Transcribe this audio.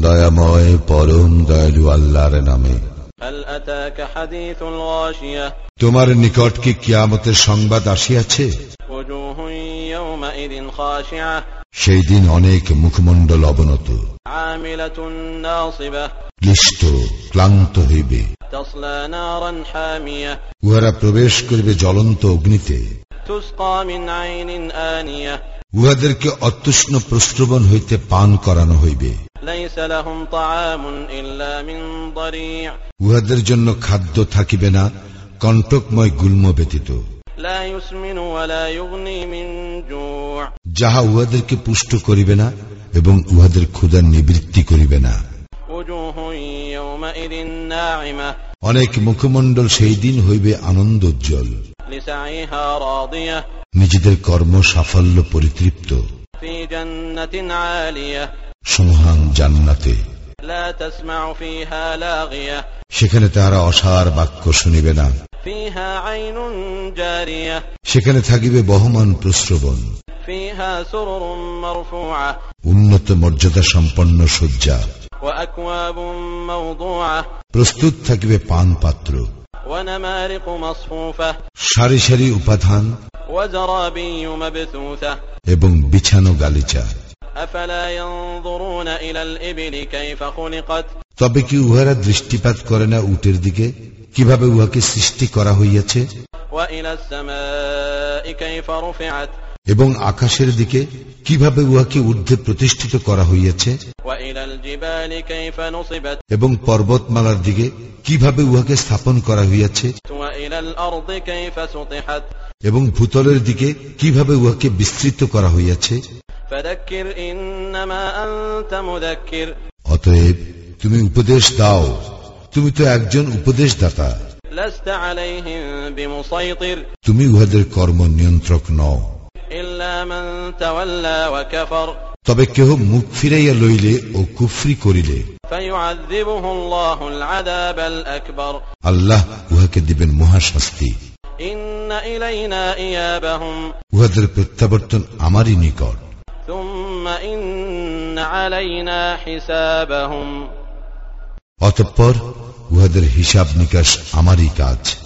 দয়াময় পরম দয়ালু আল্লাহর নামে। তোমার নিকট কি কিয়ামতের সংবাদ আসিয়াছে? সেই দিন অনেক মুখমণ্ডল অবনত। ক্লিষ্ট ক্লান্ত হইবে। উহারা প্রবেশ করবে জ্বলন্ত অগ্নিতে। উহাদেরকে অতৃষ্ণ প্রশ্রবণ হইতে পান করানো হইবে। উহাদের জন্য খাদ্য থাকিবে না কণ্টকময় গুল্ম ব্যতীত। যাহা উহাদেরকে পুষ্ট করিবে না এবং উহাদের ক্ষুদার নিবৃত্তি করিবে না। অনেক মুখমণ্ডল সেই দিন হইবে আনন্দ উজ্জ্বল নিজেদের কর্ম সাফল্য পরিতৃপ্ত। সমহান জান্নাতে। সেখানে তাহারা অসার বাক্য শুনিবে না। সেখানে থাকিবে বহমান প্রশ্রবণ উন্নত মর্যাদা সম্পন্ন শয্যা। প্রস্তুত থাকিবে পান পাত্র সারি সারি উপাধান এবং বিছানো গালিচা। তবে কি উহারা দৃষ্টিপাত করে না উটের দিকে? কীভাবে উহাকে সৃষ্টি করা হইয়াছে? এবং আকাশের দিকে কীভাবে উহাকে ঊর্ধ্বে প্রতিষ্ঠিত করা হইয়াছে এবং পর্বতমালার দিকে কীভাবে উহাকে স্থাপন করা হইয়াছে এবং ভূতলের দিকে কীভাবে উহাকে বিস্তৃত করা হইয়াছে। অতএব তুমি উপদেশ দাও। তুমি তো একজন উপদেশদাতা। তুমি উহাদের কর্ম নিয়ন্ত্রক নও। তবে কেহ মুখ ফিরাইয়া লইলে ও কুফরি করিলে। আল্লাহ উহাকে দিবেন মহাশাস্তি। উহাদের প্রত্যাবর্তন আমারই নিকট। অতঃপর উহাদের হিসাব নিকাশ আমারই কাজ।